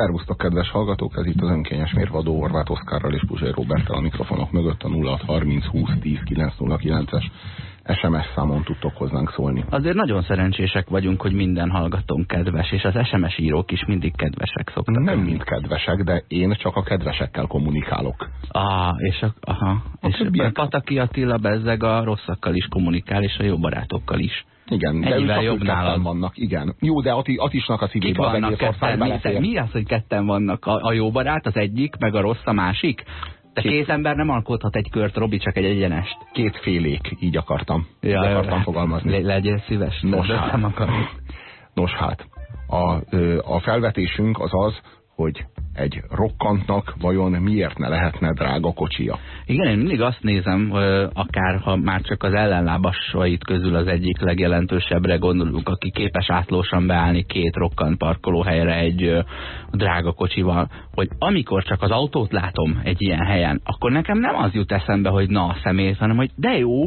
Szervusztok, kedves hallgatók! Ez itt az önkényes mérvadó Horváth Oszkárral és Puzsai Roberttel a mikrofonok mögött a 0630 20 10 909-es SMS számon tudtok hozzánk szólni. Azért nagyon szerencsések vagyunk, hogy minden hallgatónk kedves, és az SMS írók is mindig kedvesek szoktak. Nem mind kedvesek, de én csak a kedvesekkel kommunikálok. Ah, és a, aha. A és a Pataki Attila bezzeg a rosszakkal is kommunikál, és a jó barátokkal is. Igen, de Ennyivel jobb nálad. vannak, igen. Jó, de Ati, Atisnak a szívében az egész ország mi, mi az, hogy ketten vannak? A, a jó barát az egyik, meg a rossz a másik? De két, két ember nem alkothat egy kört, Robi, csak egy egyenest. Két félék, így akartam. Ja, így akartam le, fogalmazni. Le, legyél szíves. Nos hát, nos hát, a, a felvetésünk az az, hogy egy rokkantnak vajon miért ne lehetne drága kocsia? Igen, én mindig azt nézem, akár ha már csak az ellenlábasait közül az egyik legjelentősebbre gondolunk, aki képes átlósan beállni két rokkant parkolóhelyre egy drága kocsival, hogy amikor csak az autót látom egy ilyen helyen, akkor nekem nem az jut eszembe, hogy na a személy, hanem hogy de jó,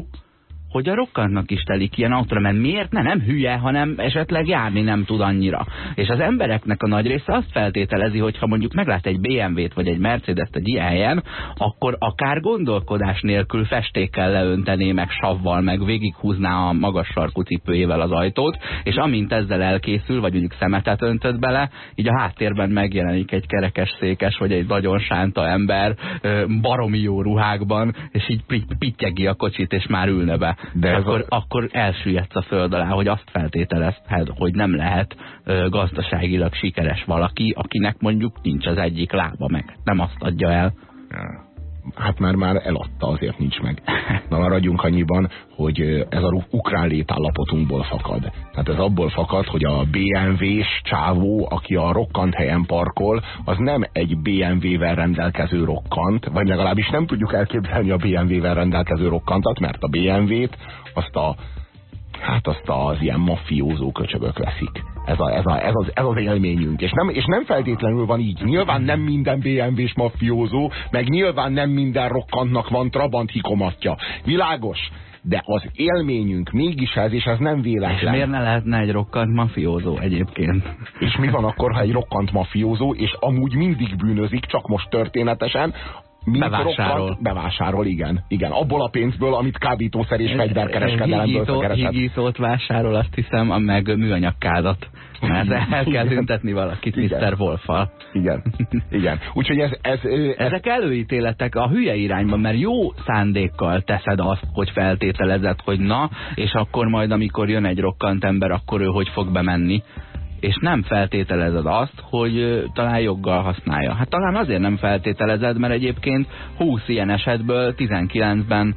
hogy a rokkantnak is telik ilyen autóra, mert miért ne, nem hülye, hanem esetleg járni nem tud annyira. És az embereknek a nagy része azt feltételezi, hogy ha mondjuk meglát egy BMW-t vagy egy Mercedes-t egy ilyen helyen, akkor akár gondolkodás nélkül festékkel leöntené, meg savval, meg végighúzná a magas sarkú cipőjével az ajtót, és amint ezzel elkészül, vagy mondjuk szemetet öntött bele, így a háttérben megjelenik egy kerekes székes, vagy egy nagyon sánta ember baromi jó ruhákban, és így pittyegi a kocsit, és már ülne be. De akkor, a... akkor elsüllyedsz a föld alá, hogy azt feltételezhet, hogy nem lehet ö, gazdaságilag sikeres valaki, akinek mondjuk nincs az egyik lába meg. Nem azt adja el. Ja hát már már eladta, azért nincs meg. Na maradjunk annyiban, hogy ez a ukrán létállapotunkból fakad. Tehát ez abból fakad, hogy a BMW-s csávó, aki a rokkant helyen parkol, az nem egy BMW-vel rendelkező rokkant, vagy legalábbis nem tudjuk elképzelni a BMW-vel rendelkező rokkantat, mert a BMW-t azt a hát azt az ilyen mafiózó köcsögök veszik. Ez, a, ez, a, ez, az, ez az élményünk. És nem, és nem feltétlenül van így. Nyilván nem minden BMW-s mafiózó, meg nyilván nem minden rokkantnak van Trabant hikomatja. Világos? de az élményünk mégis ez, és ez nem véletlen. És miért ne lehetne egy rokkant mafiózó egyébként? És mi van akkor, ha egy rokkant mafiózó, és amúgy mindig bűnözik, csak most történetesen, bevásárol. Bevásárol, igen. Igen, abból a pénzből, amit kábítószer és fegyverkereskedelemből szögeretett. Higítót vásárol, azt hiszem, meg műanyagkádat. Mert el kell tüntetni valakit Mr. Wolfal. Igen, igen. Úgyhogy ez, ez, ez... Ezek előítéletek a hülye irányban, mert jó szándékkal teszed azt, hogy feltételezed, hogy na, és akkor majd, amikor jön egy rokkant ember, akkor ő hogy fog bemenni és nem feltételezed azt, hogy talán joggal használja. Hát talán azért nem feltételezed, mert egyébként 20 ilyen esetből 19-ben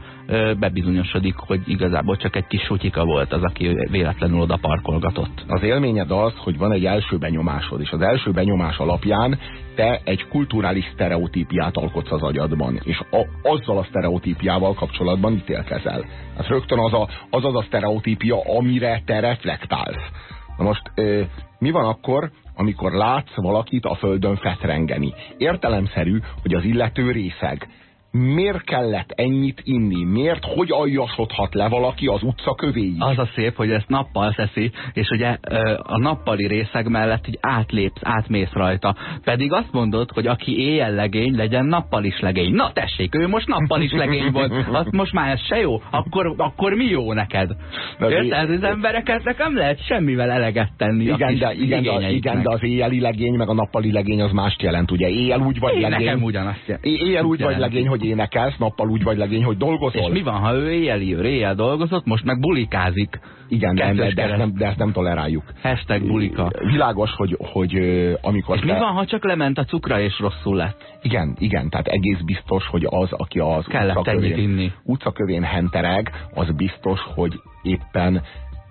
bebizonyosodik, hogy igazából csak egy kis sutyika volt az, aki véletlenül oda parkolgatott. Az élményed az, hogy van egy első benyomásod, és az első benyomás alapján te egy kulturális sztereotípiát alkotsz az agyadban, és a, azzal a sztereotípiával kapcsolatban ítélkezel. Hát rögtön az, a, az az a sztereotípia, amire te reflektálsz. Na most mi van akkor, amikor látsz valakit a földön fetrengeni? Értelemszerű, hogy az illető részeg miért kellett ennyit inni? Miért, hogy aljasodhat le valaki az utca kövéig? Az a szép, hogy ezt nappal teszi, és ugye a nappali részeg mellett így átlépsz, átmész rajta. Pedig azt mondod, hogy aki éjjel legény, legyen nappal is legény. Na tessék, ő most nappal is legény volt. Azt most már ez se jó. Akkor, akkor mi jó neked? Érted? Az embereket nekem lehet semmivel eleget tenni. Igen, de, igen, de, igen de az éjjeli legény, meg a nappali legény az mást jelent. Ugye éjjel úgy vagy Én legény. Nekem ugyanazt Éjjel úgy vagy legény, hogy énekelsz, nappal úgy vagy legény, hogy dolgozol. És mi van, ha ő éjjel jön, éjjel dolgozott, most meg bulikázik. Igen, de, de, de, ezt nem, de ezt nem toleráljuk. Hashtag bulika. Világos, hogy, hogy amikor... És te... mi van, ha csak lement a cukra és rosszul lett? Igen, igen, tehát egész biztos, hogy az, aki az utcakövén, utcakövén hentereg, az biztos, hogy éppen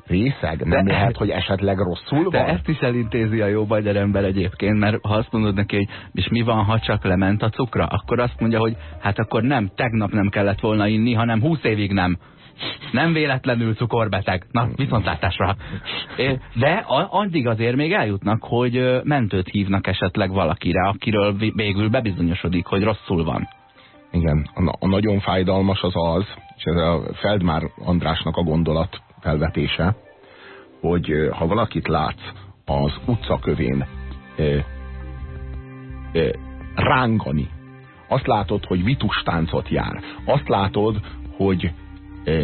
részeg? Nem de lehet, hogy esetleg rosszul van? De ezt is elintézi a jó magyar ember egyébként, mert ha azt mondod neki, hogy és mi van, ha csak lement a cukra, akkor azt mondja, hogy hát akkor nem, tegnap nem kellett volna inni, hanem húsz évig nem. Nem véletlenül cukorbeteg. Na, viszontlátásra. De addig azért még eljutnak, hogy mentőt hívnak esetleg valakire, akiről végül bebizonyosodik, hogy rosszul van. Igen, a, a nagyon fájdalmas az az, és ez a Feldmár Andrásnak a gondolat felvetése, hogy ha valakit látsz az utcakövén ö, rángani. Azt látod, hogy vitus táncot jár. Azt látod, hogy ö,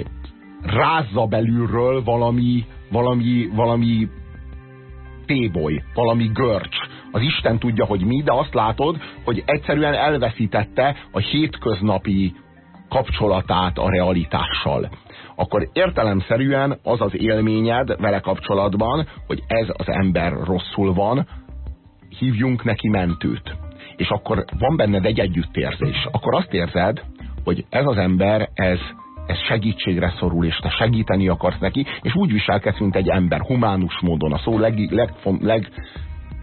rázza belülről valami, valami, valami téboly, valami görcs. Az Isten tudja, hogy mi, de azt látod, hogy egyszerűen elveszítette a hétköznapi kapcsolatát a realitással. Akkor értelemszerűen az az élményed vele kapcsolatban, hogy ez az ember rosszul van, hívjunk neki mentőt. És akkor van benned egy együttérzés. Akkor azt érzed, hogy ez az ember, ez, ez segítségre szorul, és te segíteni akarsz neki, és úgy viselkedsz, mint egy ember, humánus módon, a szó leg, leg, leg,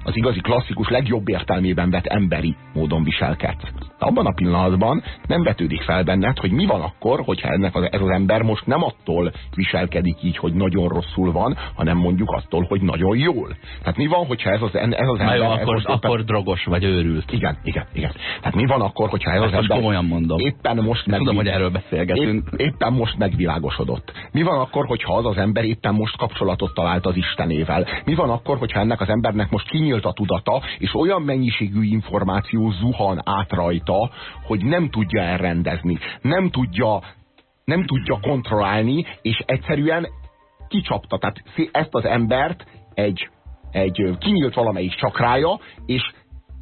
az igazi klasszikus legjobb értelmében vett emberi módon viselkedsz. Abban a pillanatban nem vetődik fel benned, hogy mi van akkor, hogyha ennek az, ez az ember most nem attól viselkedik így, hogy nagyon rosszul van, hanem mondjuk attól, hogy nagyon jól. Tehát mi van, hogyha ez az, ez az ember... Jó, akkor, éppen... akkor drogos vagy őrült. Igen, igen, igen. Tehát mi van akkor, hogyha ez Ezt az ember... komolyan mondom. Éppen most meg... Tudom, hogy erről beszélgetünk. Épp, éppen most megvilágosodott. Mi van akkor, hogyha az az ember éppen most kapcsolatot talált az Istenével? Mi van akkor, hogyha ennek az embernek most kinyílt a tudata, és olyan mennyiségű információ zuhan át rajta, hogy nem tudja elrendezni, nem tudja, nem tudja kontrollálni, és egyszerűen kicsapta. Tehát ezt az embert egy, egy kinyílt valamelyik csakrája, és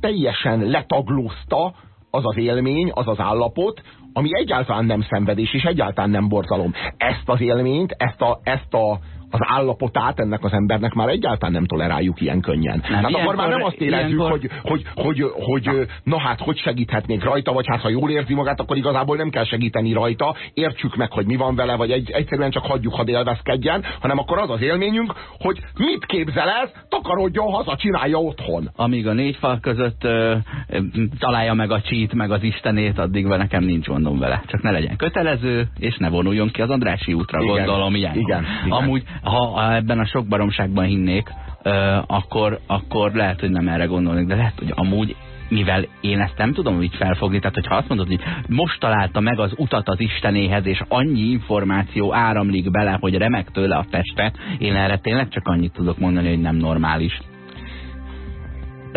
teljesen letaglózta az az élmény, az az állapot, ami egyáltalán nem szenvedés, és egyáltalán nem borzalom. Ezt az élményt, ezt a, ezt a az állapotát ennek az embernek már egyáltalán nem toleráljuk ilyen könnyen. Nem, hát akkor már nem azt érezzük, ilyenkor... hogy, hogy, hogy, hogy na. na hát hogy segíthetnék rajta, vagy hát ha jól érzi magát, akkor igazából nem kell segíteni rajta, értsük meg, hogy mi van vele, vagy egy, egyszerűen csak hagyjuk, ha élvezkedjen, hanem akkor az az élményünk, hogy mit képzel ez, takarodjon haza, csinálja otthon. Amíg a négy fal között ö, találja meg a csít, meg az istenét, addig nekem nincs gondom vele. Csak ne legyen kötelező, és ne vonuljon ki az Andrási útra, igen, gondolom ilyen. Igen, igen. Amúgy ha ebben a sok baromságban hinnék, akkor, akkor lehet, hogy nem erre gondolnék, de lehet, hogy amúgy mivel én ezt nem tudom így felfogni, tehát hogyha azt mondod, hogy most találta meg az utat az Istenéhez, és annyi információ áramlik bele, hogy remek tőle a teste, én erre tényleg csak annyit tudok mondani, hogy nem normális.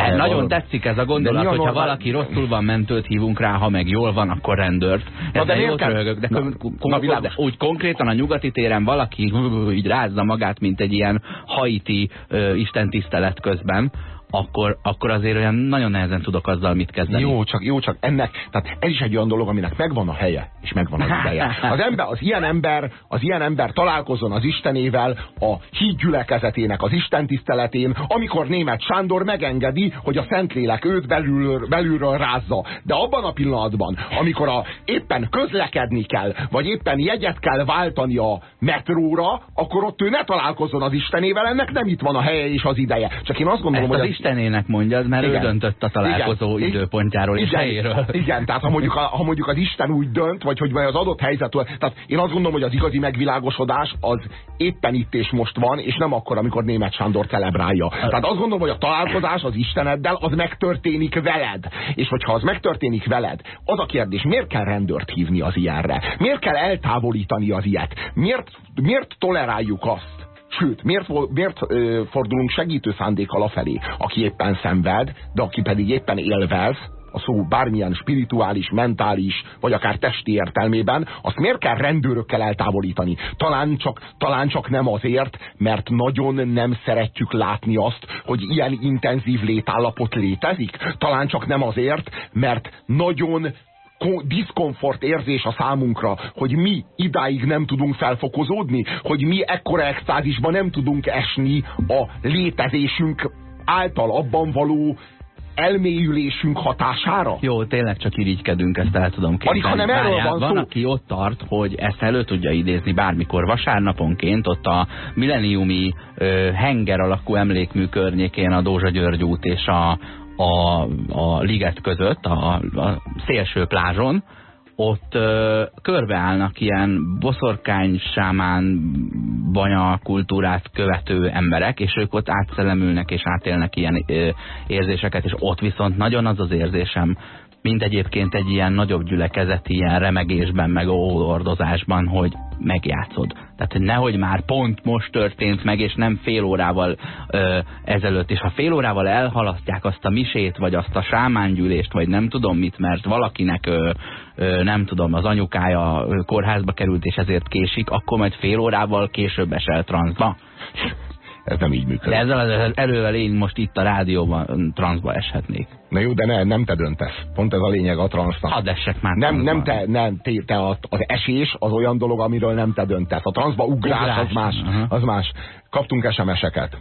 De nagyon valami. tetszik ez a gondolat, hogyha normál... valaki rosszul van, mentőt hívunk rá, ha meg jól van, akkor rendőrt. Ez de jót röhögök, de, kon na, de úgy konkrétan a nyugati téren valaki így rázza magát, mint egy ilyen haiti uh, istentisztelet közben, akkor, akkor azért olyan nagyon nehezen tudok azzal mit kezdeni. Jó, csak, jó, csak ennek, tehát ez is egy olyan dolog, aminek megvan a helye, és megvan az ideje. Az, ember, az, ilyen ember, az ilyen ember találkozon az Istenével a hídgyülekezetének az Isten tiszteletén, amikor német Sándor megengedi, hogy a Szentlélek őt belül, belülről rázza. De abban a pillanatban, amikor a, éppen közlekedni kell, vagy éppen jegyet kell váltani a metróra, akkor ott ő ne találkozzon az Istenével, ennek nem itt van a helye és az ideje. Csak én azt gondolom, Ezt hogy Istenének mondjad, mert igen. ő döntött a találkozó igen. időpontjáról és igen. helyéről. Igen, tehát ha mondjuk, a, ha mondjuk az Isten úgy dönt, vagy hogy az adott helyzet, tehát én azt gondolom, hogy az igazi megvilágosodás az éppen itt és most van, és nem akkor, amikor német Sándor celebrálja. Tehát azt gondolom, hogy a találkozás az Isteneddel, az megtörténik veled. És hogyha az megtörténik veled, az a kérdés, miért kell rendőrt hívni az ilyenre? Miért kell eltávolítani az ilyet? Miért, miért toleráljuk azt, Sőt, miért, miért ö, fordulunk segítő szándékkal afelé, aki éppen szenved, de aki pedig éppen élvez, a szó bármilyen spirituális, mentális, vagy akár testi értelmében, azt miért kell rendőrökkel eltávolítani? Talán csak, talán csak nem azért, mert nagyon nem szeretjük látni azt, hogy ilyen intenzív létállapot létezik? Talán csak nem azért, mert nagyon diszkomfort érzés a számunkra, hogy mi idáig nem tudunk felfokozódni, hogy mi ekkora extázisban nem tudunk esni a létezésünk által abban való elmélyülésünk hatására? Jó, tényleg csak irigykedünk, ezt el tudom képzelni. Alig, hanem erről van, van aki ott tart, hogy ezt elő tudja idézni bármikor vasárnaponként, ott a milleniumi ö, henger alakú emlékmű környékén a Dózsa György út és a, a, a liget között, a, a szélső plázson, ott ö, körbeállnak ilyen boszorkány, sámán, banya kultúrát követő emberek, és ők ott átszellemülnek és átélnek ilyen ö, érzéseket, és ott viszont nagyon az az érzésem, mint egyébként egy ilyen nagyobb gyülekezeti ilyen remegésben, meg ordozásban, hogy megjátszod. Tehát, hogy nehogy már pont most történt meg, és nem fél órával ö, ezelőtt. És ha fél órával elhalasztják azt a misét, vagy azt a sámángyűlést, vagy nem tudom mit, mert valakinek ö, ö, nem tudom, az anyukája kórházba került, és ezért késik, akkor majd fél órával később esel transzba. Ez nem így működik. De ezzel az elővel én most itt a rádióban transzba eshetnék. Na jó, de ne, nem te döntesz. Pont ez a lényeg a transznak. Hadd essek már Nem, nem te, nem, te, te az, az esés az olyan dolog, amiről nem te döntesz. A transzba ugrás, ugrás. az más. Uh -huh. Az más. Kaptunk SMS-eket.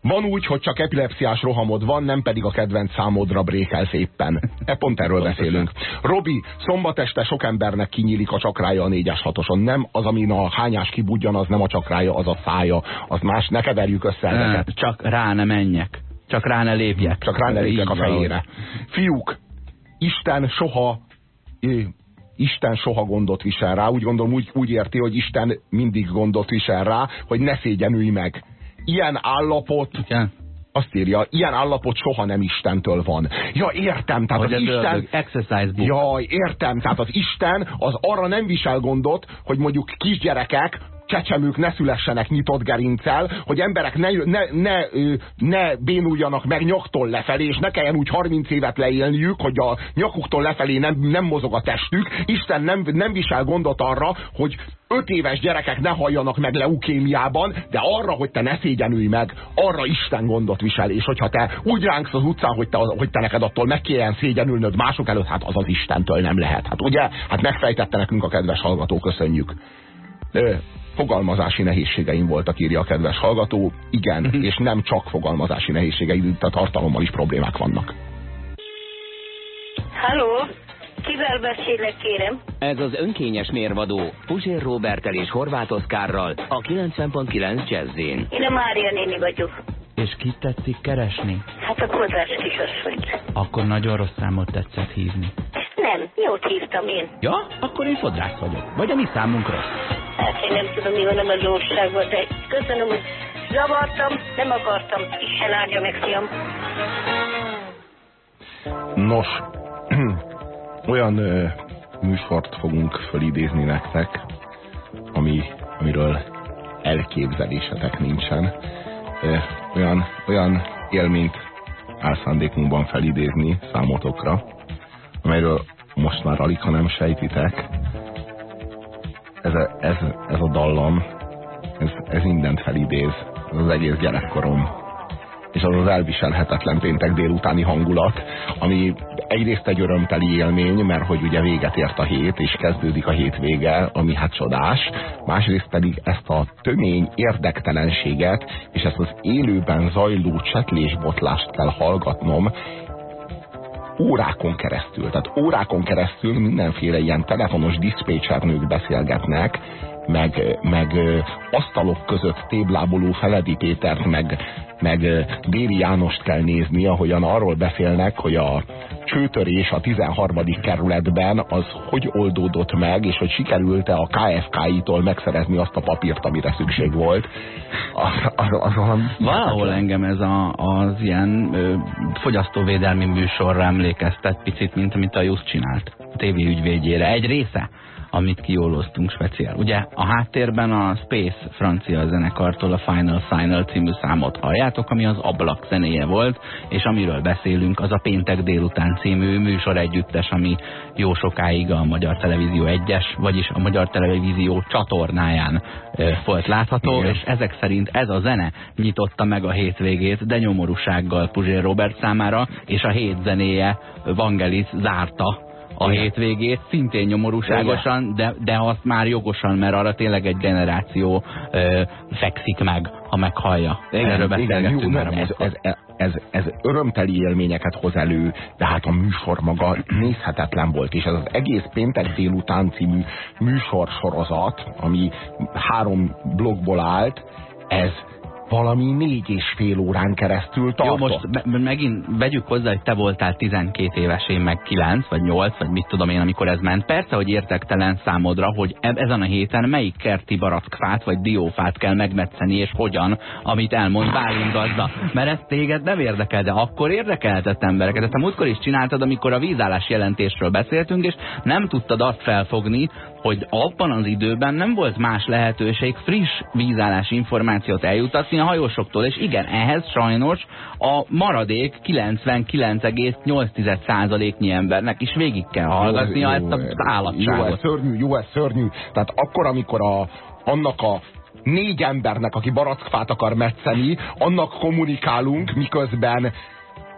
Van úgy, hogy csak epilepsziás rohamod van, nem pedig a kedvenc számodra brékelsz éppen. E pont erről beszélünk. Robi, szombat este sok embernek kinyílik a csakrája a négyes hatoson. Nem az, amin a hányás kibudjan, az nem a csakrája, az a szája. Az más, ne keverjük össze ezeket. Csak rá ne menjek. Csak rá ne lépjek. Csak rá ne lépjek a fejére. Fiúk, Isten soha Isten soha gondot visel rá. Úgy gondolom, úgy, úgy érti, hogy Isten mindig gondot visel rá, hogy ne szégyenülj meg ilyen állapot, Igen. azt írja, ilyen állapot soha nem Istentől van. Ja, értem, tehát hogy az Isten... Exercise book. Ja, értem, tehát az Isten az arra nem visel gondot, hogy mondjuk kisgyerekek csecsemők ne szülessenek nyitott gerincel, hogy emberek ne, ne, ne, ne bénuljanak meg nyaktól lefelé, és ne kelljen úgy 30 évet leélniük, hogy a nyakuktól lefelé nem, nem mozog a testük. Isten nem, nem visel gondot arra, hogy öt éves gyerekek ne halljanak meg leukémiában, de arra, hogy te ne szégyenülj meg, arra Isten gondot visel, és hogyha te úgy ránksz az utcán, hogy te, hogy te neked attól meg kéne szégyenülnöd mások előtt, hát az az Istentől nem lehet. Hát ugye? Hát megfejtette nekünk a kedves hallgató, köszönjük fogalmazási nehézségeim voltak, írja a kedves hallgató. Igen, mhm. és nem csak fogalmazási nehézségeim, tehát tartalommal is problémák vannak. Halló, kivel beszélek, kérem? Ez az önkényes mérvadó Puzsér Robertel és Horváth Oszkárral a 90.9 Jazzin. Én a Mária néni vagyok. És kit tetszik keresni? Hát a kozás kisasszonyt. Akkor nagyon rossz számot tetszett hívni. Nem, jót hívtam én. Ja? Akkor én fodrász vagyok. Vagy a mi számunk rossz. Hát én nem tudom, mi van a magyarságban, de köszönöm, hogy zavartam, nem akartam. Isten áldja meg, fiam. Nos, olyan ö, műsort fogunk fölidézni nektek, ami, amiről elképzelésetek nincsen. Ö, olyan, olyan élményt áll szándékunkban felidézni számotokra, amelyről most már alig, ha nem sejtitek, ez a, ez, ez a dallam, ez, ez mindent felidéz, ez az egész gyerekkorom. És az az elviselhetetlen péntek délutáni hangulat, ami egyrészt egy örömteli élmény, mert hogy ugye véget ért a hét, és kezdődik a hétvége, ami hát csodás, másrészt pedig ezt a tömény érdektelenséget, és ezt az élőben zajló csetlésbotlást kell hallgatnom, órákon keresztül, tehát órákon keresztül mindenféle ilyen telefonos diszpécsernők beszélgetnek, meg, meg asztalok között tébláboló Feledi Pétert, meg, meg Déri Jánost kell nézni, ahogyan arról beszélnek, hogy a csőtörés a 13. kerületben az hogy oldódott meg, és hogy sikerült-e a KFK-itól megszerezni azt a papírt, amire szükség volt. Valahol engem ez a, az ilyen ö, fogyasztóvédelmi műsorra emlékeztet picit, mint amit a Just csinált. A TV ügyvédjére. Egy része amit kióloztunk speciál. Ugye a háttérben a Space francia zenekartól a Final Signal című számot halljátok, ami az ablak zenéje volt, és amiről beszélünk, az a Péntek délután című műsor együttes, ami jó sokáig a Magyar Televízió egyes, vagyis a Magyar Televízió csatornáján volt látható, Igen. és ezek szerint ez a zene nyitotta meg a hétvégét, de nyomorúsággal Puzsér Robert számára, és a hét zenéje Vangelis zárta a Igen. hétvégét, szintén nyomorúságosan, de, de azt már jogosan, mert arra tényleg egy generáció ö, fekszik meg, ha meghallja. Igen, Erről igen, jó, nem, ez, ez, ez, ez örömteli élményeket hoz elő, de hát a műsor maga nézhetetlen volt, és ez az egész péntek délután című műsor sorozat, ami három blogból állt, ez valami négy és fél órán keresztül tartott. Jó, most me megint vegyük hozzá, hogy te voltál 12 éves, én meg 9 vagy 8, vagy mit tudom én, amikor ez ment. Persze, hogy értektelen számodra, hogy e ezen a héten melyik kerti barackfát vagy diófát kell megmetszeni, és hogyan, amit elmond Bálint gazda. Mert ez téged nem érdekel, de akkor érdekeltett embereket. Ezt a múltkor is csináltad, amikor a vízállás jelentésről beszéltünk, és nem tudtad azt felfogni, hogy abban az időben nem volt más lehetőség friss vízállás információt eljutatni a hajósoktól, és igen, ehhez sajnos a maradék 99,8%-nyi embernek is végig kell hallgatnia ezt az állatságot. Jó, ez szörnyű, jó, ez szörnyű. Tehát akkor, amikor a, annak a négy embernek, aki barackfát akar metszeni, annak kommunikálunk, miközben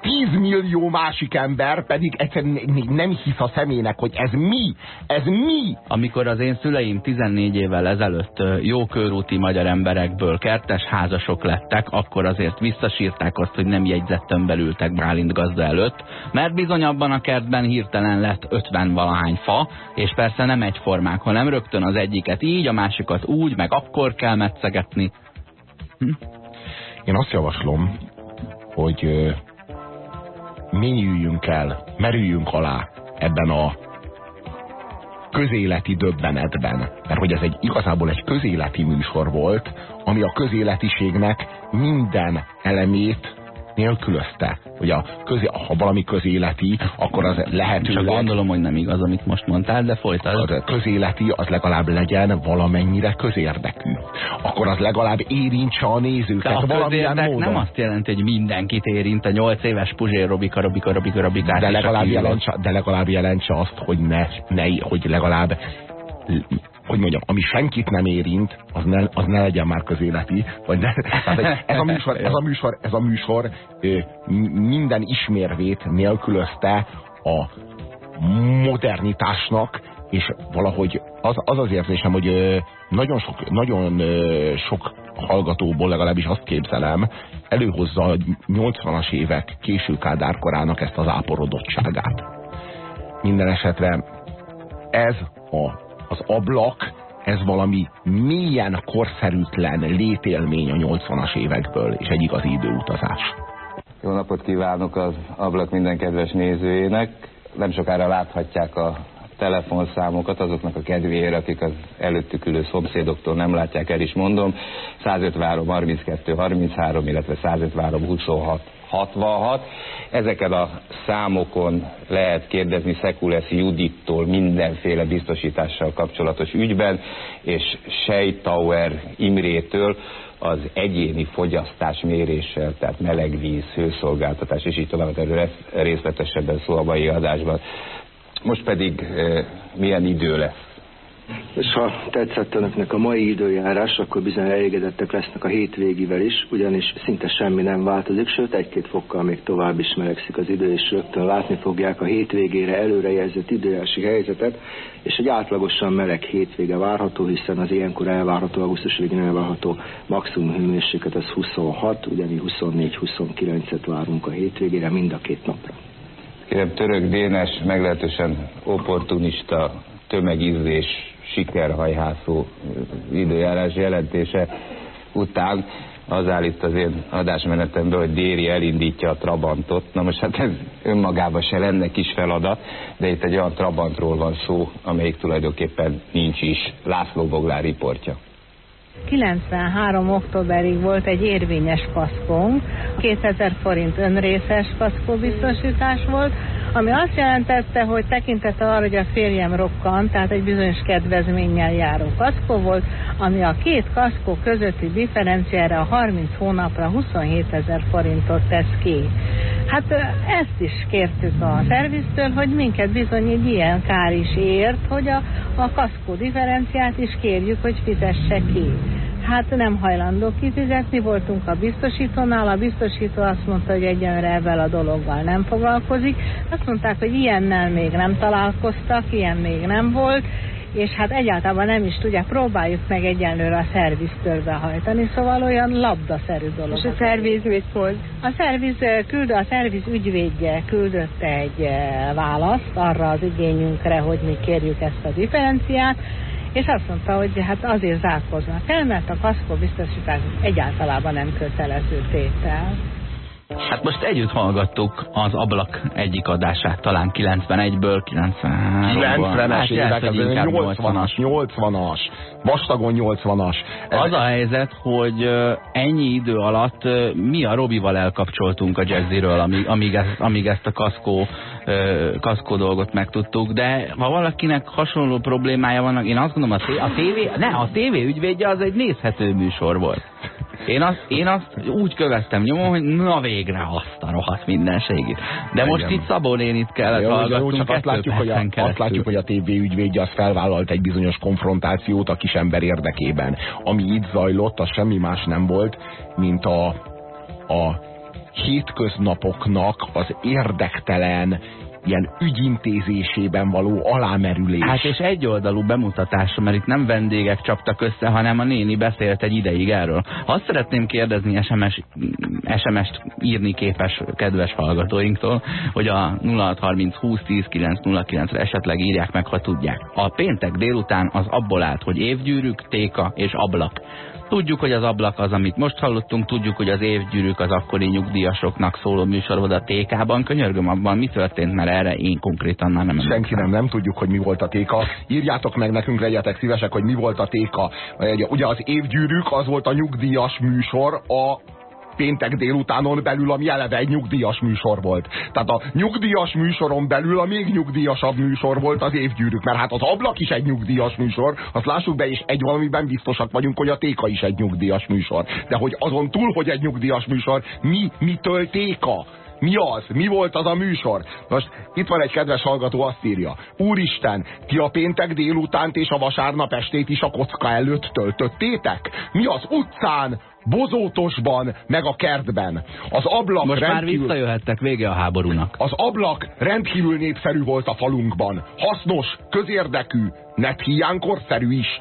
10 millió másik ember pedig egyszerűen nem hisz a szemének, hogy ez mi? Ez mi? Amikor az én szüleim 14 évvel ezelőtt jó körúti magyar emberekből kertes házasok lettek, akkor azért visszasírták azt, hogy nem jegyzettem belültek Brálint gazda előtt, mert bizony abban a kertben hirtelen lett 50 valahány fa, és persze nem egyformák, hanem rögtön az egyiket így, a másikat úgy, meg akkor kell metszegetni. Hm? Én azt javaslom, hogy mélyüljünk el, merüljünk alá ebben a közéleti döbbenetben. Mert hogy ez egy igazából egy közéleti műsor volt, ami a közéletiségnek minden elemét nélkülözte. Hogy a közé, ha valami közéleti, akkor az lehetőleg... Csak gondolom, hogy nem igaz, amit most mondtál, de folytasd. A közéleti az legalább legyen valamennyire közérdekű. Akkor az legalább érintse a nézőket de a valamilyen módon. nem azt jelenti, hogy mindenkit érint a nyolc éves Puzsér Robika, Robika, Robika, Robika. De legalább, jelentse, de legalább jelentse azt, hogy, ne, ne, hogy legalább hogy mondjam, ami senkit nem érint, az ne, az ne legyen már közéleti. Vagy ne, tehát ez, a műsor, ez a műsor, ez a műsor minden ismérvét nélkülözte a modernitásnak, és valahogy az az, az érzésem, hogy nagyon sok, nagyon sok hallgatóból legalábbis azt képzelem, előhozza a 80-as évek késő kádárkorának ezt az áporodottságát. Minden esetre ez a az ablak, ez valami mélyen korszerűtlen létélmény a 80-as évekből, és egy igazi időutazás. Jó napot kívánok az ablak minden kedves nézőjének. Nem sokára láthatják a telefonszámokat azoknak a kedvéért, akik az előttük ülő szomszédoktól nem látják, el is mondom. 153 32 33, illetve 153 26 66. Ezeken a számokon lehet kérdezni Szekuleszi Judittól mindenféle biztosítással kapcsolatos ügyben, és Seitauer Imrétől az egyéni fogyasztás méréssel, tehát melegvíz, hőszolgáltatás, és így tovább, erről részletesebben szó a mai adásban. Most pedig e, milyen idő lesz? És ha tetszett önöknek a mai időjárás, akkor bizony elégedettek lesznek a hétvégivel is, ugyanis szinte semmi nem változik, sőt egy-két fokkal még tovább is melegszik az idő, és rögtön látni fogják a hétvégére előrejelzett időjárási helyzetet, és egy átlagosan meleg hétvége várható, hiszen az ilyenkor elvárható, augusztus végén elvárható maximum hőmérséklet az 26, ugyanígy 24-29-et várunk a hétvégére mind a két napra. Kérem, török Dénes meglehetősen opportunista tömegízlés sikerhajhászó időjárás jelentése után az állít az én adásmenetemben, hogy Déri elindítja a Trabantot. Na most hát ez önmagában se lenne kis feladat, de itt egy olyan Trabantról van szó, amelyik tulajdonképpen nincs is. László Boglár riportja. 93. októberig volt egy érvényes kaszkónk, 2000 forint önrészes kaszkóbiztosítás volt, ami azt jelentette, hogy tekintete arra, hogy a férjem rokkant, tehát egy bizonyos kedvezménnyel járó kaszkó volt, ami a két kaszkó közötti differenciára a 30 hónapra 27 ezer forintot tesz ki. Hát ezt is kértük a szerviztől, hogy minket bizony egy ilyen kár is ért, hogy a, a kaszkó differenciát is kérjük, hogy fizesse ki. Hát nem hajlandó kifizetni, voltunk a biztosítónál, a biztosító azt mondta, hogy egyenre ebben a dologgal nem foglalkozik. Azt mondták, hogy ilyennel még nem találkoztak, ilyen még nem volt, és hát egyáltalán nem is tudják, próbáljuk meg egyenlőre a szerviztől behajtani, szóval olyan labdaszerű dolog. És a szerviz mit mond? A szerviz küld, a szerviz ügyvédje küldött egy választ arra az igényünkre, hogy mi kérjük ezt a differenciát, és azt mondta, hogy hát azért zárkoznak el, mert a kaszkó biztosítás egyáltalában nem kötelező tétel. Hát most együtt hallgattuk az ablak egyik adását, talán 91-ből, 93-ból. 90-es Hát évek, inkább 80-as, 80-as, vastagon 80-as. Ez, Az a helyzet, hogy ennyi idő alatt mi a Robival elkapcsoltunk a jazziről, amíg, amíg, ezt, amíg ezt a kaszkó, kaszkó dolgot megtudtuk, de ha valakinek hasonló problémája vannak, én azt gondolom, a, té a tévé, ne, a tévé ügyvédje az egy nézhető műsor volt. Én azt, én azt úgy követtem nyomon, hogy na végre azt a rohadt mindenségét. De Igen. most itt Szabó nénit kellett Jó, csak azt látjuk, hogy a, azt látjuk, hogy a TV ügyvédje az felvállalt egy bizonyos konfrontációt a kisember érdekében. Ami itt zajlott, az semmi más nem volt, mint a, a hétköznapoknak az érdektelen ilyen ügyintézésében való alámerülés. Hát és egyoldalú bemutatása, mert itt nem vendégek csaptak össze, hanem a néni beszélt egy ideig erről. Azt szeretném kérdezni SMS, SMS-t írni képes kedves hallgatóinktól, hogy a 0630 20 10 909 re esetleg írják meg, ha tudják. A péntek délután az abból állt, hogy évgyűrűk, téka és ablak. Tudjuk, hogy az ablak az, amit most hallottunk, tudjuk, hogy az évgyűrűk az akkori nyugdíjasoknak szóló műsor volt a TK-ban. Könyörgöm abban, mi történt, mert erre én konkrétan már nem Senki nem, nem tudjuk, hogy mi volt a téka. Írjátok meg nekünk, legyetek szívesek, hogy mi volt a téka. Ugye- Ugye az évgyűrűk az volt a nyugdíjas műsor a péntek délutánon belül, ami eleve egy nyugdíjas műsor volt. Tehát a nyugdíjas műsoron belül a még nyugdíjasabb műsor volt az évgyűrűk, mert hát az ablak is egy nyugdíjas műsor, azt lássuk be, és egy valamiben biztosak vagyunk, hogy a téka is egy nyugdíjas műsor. De hogy azon túl, hogy egy nyugdíjas műsor, mi, mitől téka? Mi az? Mi volt az a műsor? Most itt van egy kedves hallgató, azt írja. Úristen, ti a péntek délutánt és a vasárnap estét is a kocka előtt töltöttétek? Mi az utcán, bozótosban, meg a kertben? Az ablak Most már rendkívül... visszajöhettek vége a háborúnak. Az ablak rendkívül népszerű volt a falunkban. Hasznos, közérdekű, net hiánkorszerű is.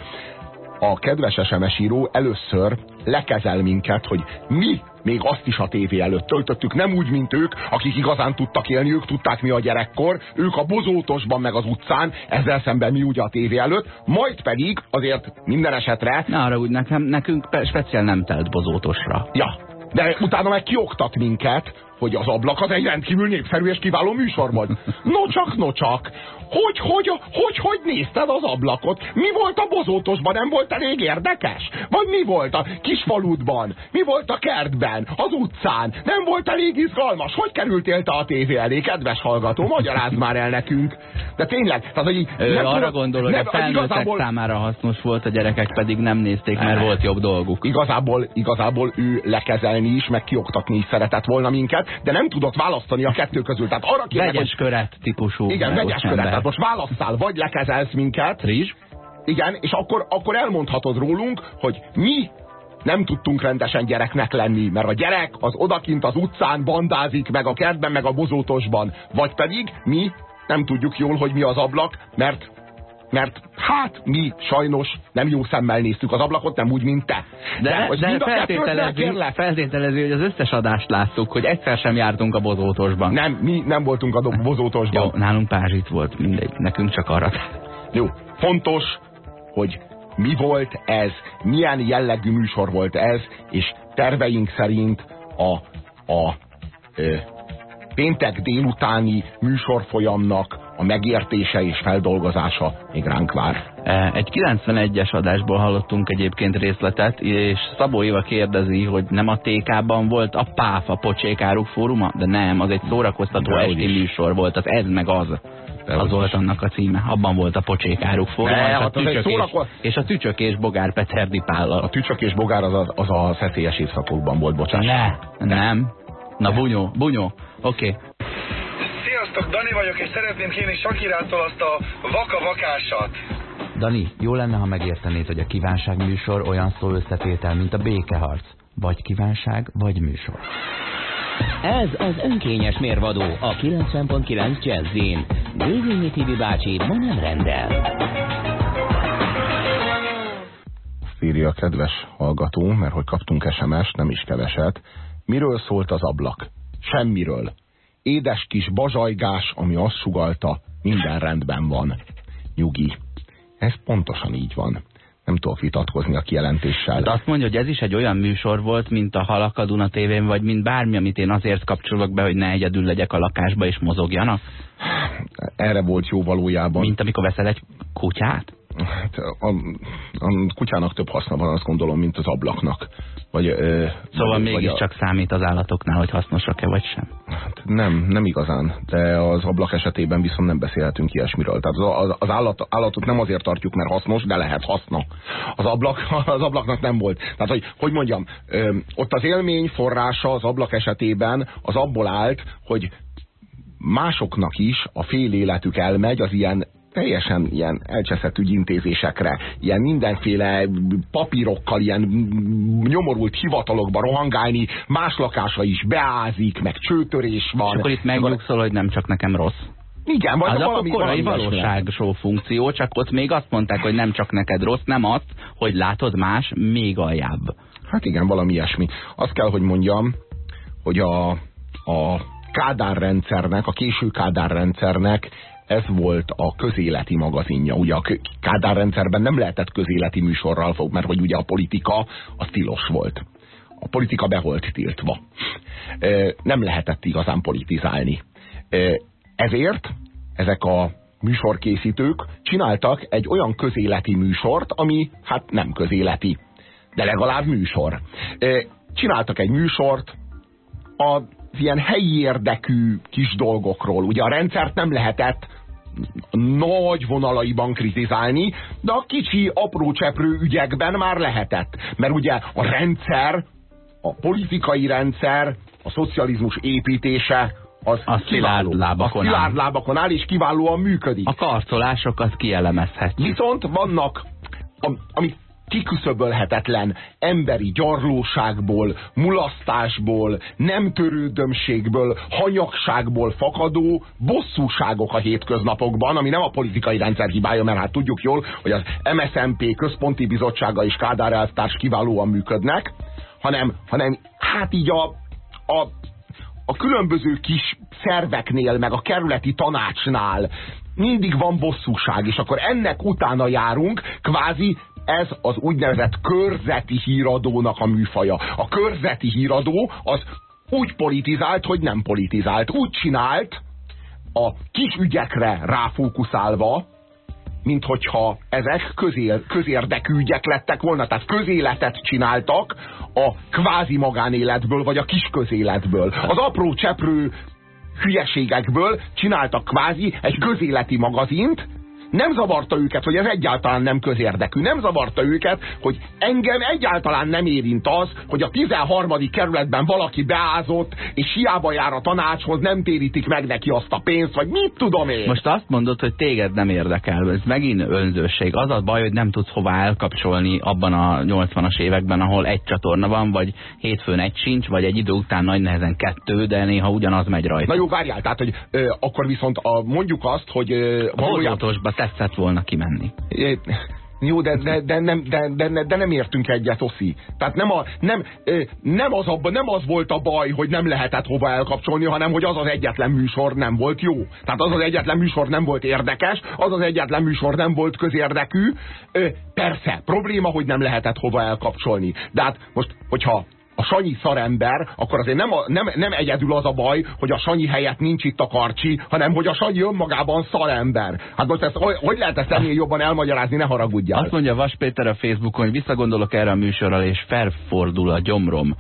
A kedves SMS író először lekezel minket, hogy mi még azt is a tévé előtt töltöttük, nem úgy, mint ők, akik igazán tudtak élni, ők tudták mi a gyerekkor, ők a bozótosban meg az utcán, ezzel szemben mi ugye a tévé előtt, majd pedig azért minden esetre, Ne arra úgy, nekem, nekünk pe- speciál nem telt bozótosra. ja, de utána meg kioktat minket, hogy az ablak az egy rendkívül népszerű és kiváló műsor volt. No csak, no csak. Hogy, hogy, hogy, hogy nézted az ablakot? Mi volt a bozótosban? Nem volt elég érdekes? Vagy mi volt a kisfaludban? Mi volt a kertben? Az utcán? Nem volt elég izgalmas? Hogy kerültél te a tévé elé, kedves hallgató? Magyarázd már el nekünk. De tényleg, tehát, hogy így Ő nem arra gondol, hogy nem- a felnőttek igazából- számára hasznos volt, a gyerekek pedig nem nézték, mert volt jobb dolguk. Igazából, igazából ő lekezelni is, meg kioktatni is szeretett volna minket, de nem tudott választani a kettő közül. Tehát arra kérlek, Vegyes hogy... köret típusú. Igen, vegyes ember. köret. Tehát most válasszál, vagy lekezelsz minket, Rizs? igen, és akkor, akkor elmondhatod rólunk, hogy mi nem tudtunk rendesen gyereknek lenni, mert a gyerek az odakint az utcán bandázik, meg a kertben, meg a bozótosban. Vagy pedig mi nem tudjuk jól, hogy mi az ablak, mert mert hát mi sajnos nem jó szemmel néztük az ablakot, nem úgy, mint te. De, hogy de, mind de kérlek. feltételezi, hogy az összes adást láttuk, hogy egyszer sem jártunk a bozótosban. Nem, mi nem voltunk a bozótosban. Jó, nálunk Pázsit volt, mindegy, nekünk csak arra. Jó, fontos, hogy mi volt ez, milyen jellegű műsor volt ez, és terveink szerint a, a ö, péntek délutáni műsorfolyamnak a megértése és feldolgozása még ránk vár. E, Egy 91-es adásból hallottunk egyébként részletet, és Szabó Éva kérdezi, hogy nem a TK-ban volt a PÁF, a Pocsékáruk fóruma? De nem, az egy szórakoztató Dehogy esti is. műsor volt, az ez meg az. Dehogy az volt annak a címe. Abban volt a Pocsékáruk fóruma, Ne, és, a hát tücsök és a tücsök és Bogár Peterdi Pállal. A tücsök és bogár az a, az a szeszélyes évszakokban volt, bocsánat. Ne, nem. Na, bunyó, bunyó. Oké. Okay. Sziasztok, Dani vagyok, és szeretném kérni Sakirától azt a vaka-vakásat. Dani, jó lenne, ha megértenéd, hogy a kívánság műsor olyan szó összetétel, mint a békeharc. Vagy kívánság, vagy műsor. Ez az önkényes mérvadó a 90.9 Jazzin. Dévényi Tibi bácsi ma nem rendel. Írja a kedves hallgató, mert hogy kaptunk SMS-t, nem is keveset. Miről szólt az ablak? Semmiről. Édes kis bazsajgás, ami azt sugalta, minden rendben van. Nyugi. Ez pontosan így van. Nem tudok vitatkozni a kijelentéssel. De azt mondja, hogy ez is egy olyan műsor volt, mint a Halak a Duna tévén, vagy mint bármi, amit én azért kapcsolok be, hogy ne egyedül legyek a lakásba és mozogjanak? Erre volt jó valójában. Mint amikor veszel egy kutyát? Hát a, a kutyának több haszna van, azt gondolom, mint az ablaknak. Vagy, ö, szóval mégiscsak a... számít az állatoknál, hogy hasznosak-e vagy sem. Hát nem, nem igazán. De az ablak esetében viszont nem beszélhetünk ilyesmiről. Tehát az, az állat, állatot nem azért tartjuk, mert hasznos, de lehet haszna. Az, ablak, az ablaknak nem volt. Tehát, hogy, hogy mondjam, ö, ott az élmény forrása az ablak esetében az abból állt, hogy másoknak is a fél életük elmegy az ilyen teljesen ilyen elcseszett ügyintézésekre, ilyen mindenféle papírokkal, ilyen nyomorult hivatalokba rohangálni, más lakása is beázik, meg csőtörés van. És akkor itt megnyugszol, hogy nem csak nekem rossz. Igen, vagy az valami, a korai valóságsó funkció, csak ott még azt mondták, hogy nem csak neked rossz, nem azt, hogy látod más még aljább. Hát igen, valami ilyesmi. Azt kell, hogy mondjam, hogy a, a Kádár rendszernek, a késő Kádár rendszernek ez volt a közéleti magazinja. Ugye a Kádár rendszerben nem lehetett közéleti műsorral fog, mert hogy ugye a politika az tilos volt. A politika be volt tiltva. Nem lehetett igazán politizálni. Ezért ezek a műsorkészítők csináltak egy olyan közéleti műsort, ami hát nem közéleti, de legalább műsor. Csináltak egy műsort a ilyen helyi érdekű kis dolgokról. Ugye a rendszert nem lehetett nagy vonalaiban kritizálni, de a kicsi, apró cseprő ügyekben már lehetett. Mert ugye a rendszer, a politikai rendszer, a szocializmus építése, az a szilárd lábakon, a szilárd lábakon áll, és kiválóan működik. A karcolásokat kielemezhetjük. Viszont vannak, amik kiküszöbölhetetlen emberi gyarlóságból, mulasztásból, nem törődömségből, hanyagságból fakadó bosszúságok a hétköznapokban, ami nem a politikai rendszer hibája, mert hát tudjuk jól, hogy az MSZMP központi bizottsága és Kádár elvtárs kiválóan működnek, hanem, hanem hát így a, a a különböző kis szerveknél, meg a kerületi tanácsnál mindig van bosszúság, és akkor ennek utána járunk, kvázi ez az úgynevezett körzeti híradónak a műfaja. A körzeti híradó az úgy politizált, hogy nem politizált. Úgy csinált, a kis ügyekre ráfókuszálva, mint hogyha ezek közér, közérdekű ügyek lettek volna, tehát közéletet csináltak a kvázi magánéletből, vagy a kis közéletből. Az apró cseprő hülyeségekből csináltak kvázi egy közéleti magazint, nem zavarta őket, hogy ez egyáltalán nem közérdekű. Nem zavarta őket, hogy engem egyáltalán nem érint az, hogy a 13. kerületben valaki beázott, és hiába jár a tanácshoz, nem térítik meg neki azt a pénzt, vagy mit tudom én. Most azt mondod, hogy téged nem érdekel. Ez megint önzőség. Az a baj, hogy nem tudsz hová elkapcsolni abban a 80-as években, ahol egy csatorna van, vagy hétfőn egy sincs, vagy egy idő után nagy nehezen kettő, de néha ugyanaz megy rajta. Na jó, várjál, tehát, hogy ö, akkor viszont a, mondjuk azt, hogy ö, valójában tetszett volna kimenni. É, jó, de, de, de, nem, de, de, de nem értünk egyet, Oszi. Tehát nem, a, nem, nem, az a, nem az volt a baj, hogy nem lehetett hova elkapcsolni, hanem hogy az az egyetlen műsor nem volt jó. Tehát az az egyetlen műsor nem volt érdekes, az az egyetlen műsor nem volt közérdekű. Persze, probléma, hogy nem lehetett hova elkapcsolni. De hát most, hogyha a Sanyi szarember, akkor azért nem, a, nem, nem egyedül az a baj, hogy a Sanyi helyett nincs itt a karcsi, hanem hogy a Sanyi önmagában szarember. Hát most ezt, hogy, lehet ezt ennél jobban elmagyarázni, ne haragudjál. Azt mondja Vas Péter a Facebookon, hogy visszagondolok erre a műsorral, és felfordul a gyomrom.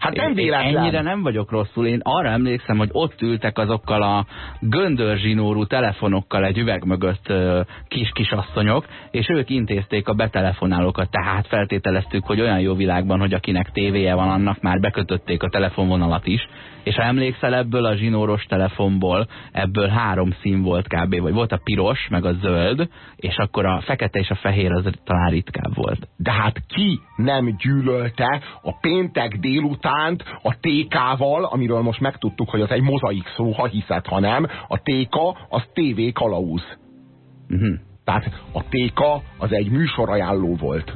Hát nem véletlen. Ennyire nem vagyok rosszul. Én arra emlékszem, hogy ott ültek azokkal a göndörzsinórú telefonokkal egy üveg mögött kis-kis asszonyok, és ők intézték a betelefonálókat. Tehát feltételeztük, hogy olyan jó világban, hogy akinek tévéje van, annak már bekötötték a telefonvonalat is, és ha emlékszel ebből a zsinóros telefonból, ebből három szín volt kb. Vagy volt a piros, meg a zöld, és akkor a fekete és a fehér az talán ritkább volt. De hát ki nem gyűlölte a péntek délutánt a TK-val, amiről most megtudtuk, hogy az egy mozaik szó, ha hiszed, ha nem. A TK az TV kalauz. Uh mhm. -huh. Tehát a TK az egy műsorajánló volt.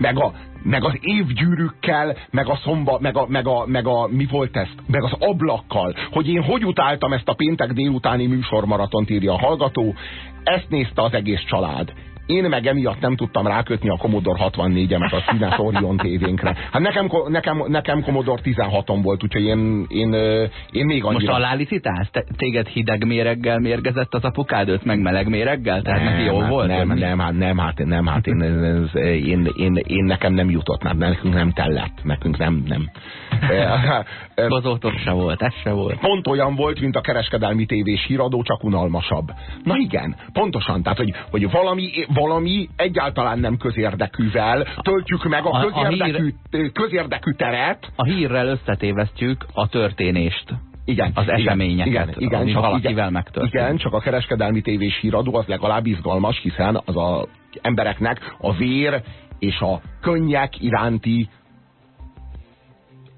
Meg a meg az évgyűrűkkel, meg a szomba, meg a, meg a, meg a, mi volt ez, meg az ablakkal, hogy én hogy utáltam ezt a péntek délutáni műsormaratont írja a hallgató, ezt nézte az egész család. Én meg emiatt nem tudtam rákötni a Commodore 64-emet a színes Orion tévénkre. Hát nekem, nekem, nekem Commodore 16-on volt, úgyhogy én, én, én még annyira... Most alálicitálsz? Téged hideg méreggel mérgezett az apukád, őt meg meleg méreggel? Tehát nem, neki jó volt? Nem, nem, hát nem, hát nem, hát én, ez, én, én, én, nekem nem jutott, mert nekünk nem tellett, nekünk nem, nem. Gazoltok se volt, ez se volt. Pont olyan volt, mint a kereskedelmi tévés híradó, csak unalmasabb. Na igen, pontosan, tehát, hogy, hogy valami, valami egyáltalán nem közérdekűvel töltjük meg a, közérdekű, a hír, közérdekű teret. A hírrel összetévesztjük a történést. Igen, az eseményeket, igen, igen, csak, valakivel igen, megtörtént. Igen, csak a kereskedelmi tévés híradó az legalább izgalmas, hiszen az a embereknek a vér és a könnyek iránti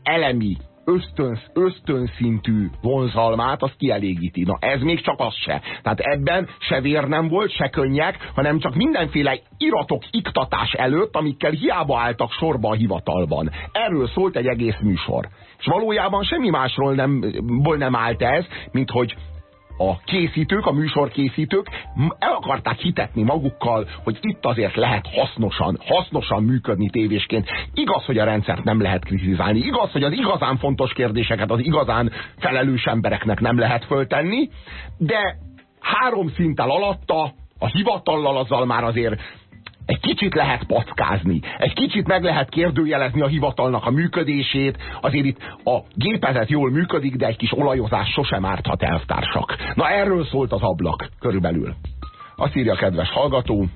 elemi ösztön, ösztönszintű vonzalmát, azt kielégíti. Na ez még csak az se. Tehát ebben se vér nem volt, se könnyek, hanem csak mindenféle iratok iktatás előtt, amikkel hiába álltak sorba a hivatalban. Erről szólt egy egész műsor. És valójában semmi másról nem, nem állt ez, mint hogy a készítők, a műsorkészítők el akarták hitetni magukkal, hogy itt azért lehet hasznosan, hasznosan működni tévésként. Igaz, hogy a rendszert nem lehet kritizálni, igaz, hogy az igazán fontos kérdéseket az igazán felelős embereknek nem lehet föltenni, de három szinttel alatta a hivatallal azzal már azért egy kicsit lehet packázni, egy kicsit meg lehet kérdőjelezni a hivatalnak a működését, azért itt a gépezet jól működik, de egy kis olajozás sosem árthat elvtársak. Na erről szólt az ablak körülbelül. Azt írja a kedves hallgató,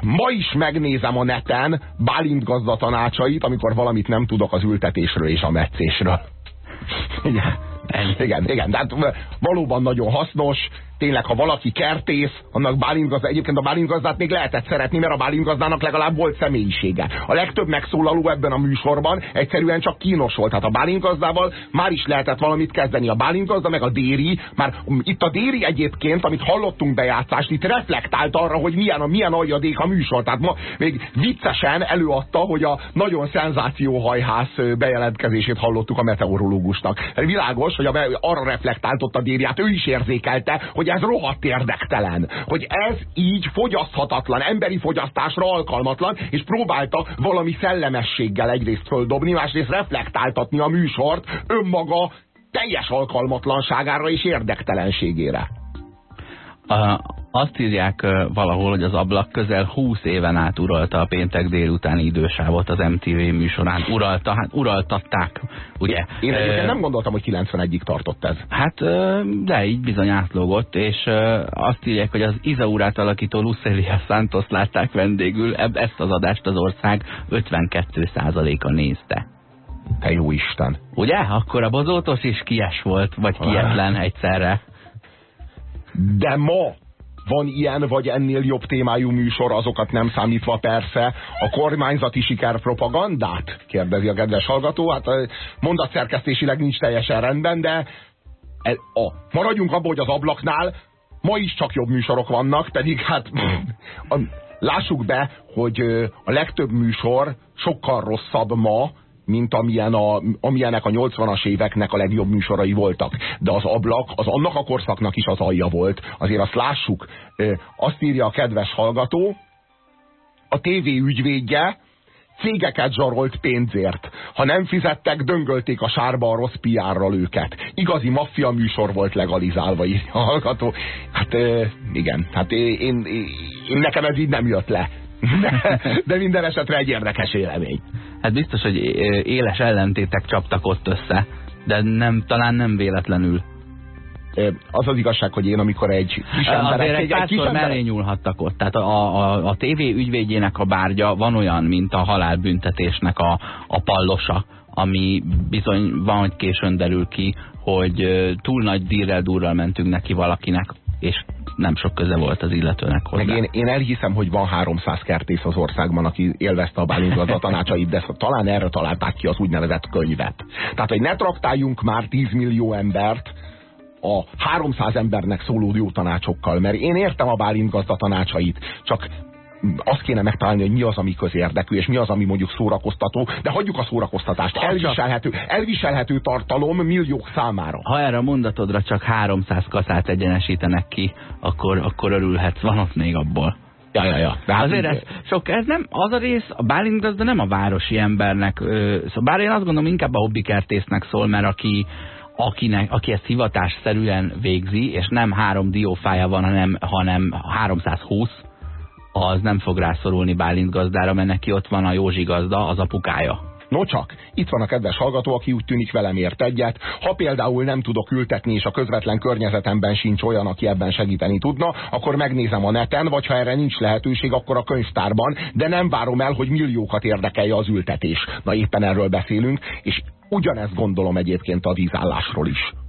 Ma is megnézem a neten Bálint gazda tanácsait, amikor valamit nem tudok az ültetésről és a meccésről. Igen. Igen, igen, de hát valóban nagyon hasznos, tényleg, ha valaki kertész, annak bálintgazda, egyébként a bálintgazdát még lehetett szeretni, mert a bálintgazdának legalább volt személyisége. A legtöbb megszólaló ebben a műsorban egyszerűen csak kínos volt. Hát a bálintgazdával már is lehetett valamit kezdeni. A bálintgazda meg a déri, már itt a déri egyébként, amit hallottunk bejátszást, itt reflektált arra, hogy milyen a milyen aljadék a műsor. Tehát ma még viccesen előadta, hogy a nagyon szenzációhajház bejelentkezését hallottuk a meteorológusnak. Világos, hogy a, arra reflektáltott a déri, hát ő is érzékelte, hogy ez rohadt érdektelen, hogy ez így fogyaszthatatlan, emberi fogyasztásra alkalmatlan, és próbálta valami szellemességgel egyrészt földobni, másrészt reflektáltatni a műsort önmaga teljes alkalmatlanságára és érdektelenségére. Azt írják valahol, hogy az ablak közel 20 éven át uralta a péntek délutáni idősávot az MTV műsorán. Uralta, hát uraltatták, ugye? Én egyébként nem gondoltam, hogy 91-ig tartott ez. Hát, de így bizony átlógott, és azt írják, hogy az Izaurát alakító Lucelia Santos látták vendégül, ezt az adást az ország 52%-a nézte. Te jó Isten! Ugye? Akkor a bozótos is kies volt, vagy kietlen egyszerre. De ma van ilyen vagy ennél jobb témájú műsor, azokat nem számítva persze a kormányzati sikerpropagandát? Kérdezi a kedves hallgató. Hát mondatszerkesztésileg nincs teljesen rendben, de a, maradjunk abban, hogy az ablaknál ma is csak jobb műsorok vannak, pedig hát a, lássuk be, hogy a legtöbb műsor sokkal rosszabb ma, mint amilyen a, amilyenek a 80-as éveknek a legjobb műsorai voltak. De az ablak az annak a korszaknak is az alja volt. Azért azt lássuk. Azt írja a kedves hallgató, a TV ügyvédje cégeket zsarolt pénzért. Ha nem fizettek, döngölték a sárba a rossz piárral őket. Igazi maffia műsor volt legalizálva, írja a hallgató. Hát igen, hát én, én, én nekem ez így nem jött le. De, de minden esetre egy érdekes élemény. Hát biztos, hogy éles ellentétek csaptak ott össze, de nem, talán nem véletlenül. Az az igazság, hogy én amikor egy kis emberek... Azért egy, kis mellé nyúlhattak ott. Tehát a, a, a TV ügyvédjének a bárgya van olyan, mint a halálbüntetésnek a, a pallosa, ami bizony van, hogy későn derül ki, hogy túl nagy dírrel durral mentünk neki valakinek, és nem sok köze volt az illetőnek hozzá. Meg én, én elhiszem, hogy van 300 kertész az országban, aki élvezte a a tanácsait, de talán erre találták ki az úgynevezett könyvet. Tehát, hogy ne traktáljunk már 10 millió embert a 300 embernek szóló jó tanácsokkal, mert én értem a Bálint gazda tanácsait, csak azt kéne megtalálni, hogy mi az, ami közérdekű, és mi az, ami mondjuk szórakoztató, de hagyjuk a szórakoztatást. Elviselhető, elviselhető tartalom milliók számára. Ha erre a mondatodra csak 300 kaszát egyenesítenek ki, akkor, akkor örülhetsz, van ott még abból. Ja, ja, ja. De hát Azért ez, sok, ez nem, az a rész, a Bálint gazda nem a városi embernek, ö, szóval bár én azt gondolom inkább a hobbikertésznek szól, mert aki, akinek, aki ezt hivatásszerűen végzi, és nem három diófája van, hanem, hanem 320, az nem fog rászorulni Bálint gazdára, mert neki ott van a Józsi gazda, az apukája. No csak, itt van a kedves hallgató, aki úgy tűnik velem ért egyet. Ha például nem tudok ültetni, és a közvetlen környezetemben sincs olyan, aki ebben segíteni tudna, akkor megnézem a neten, vagy ha erre nincs lehetőség, akkor a könyvtárban, de nem várom el, hogy milliókat érdekelje az ültetés. Na éppen erről beszélünk, és ugyanezt gondolom egyébként a vízállásról is.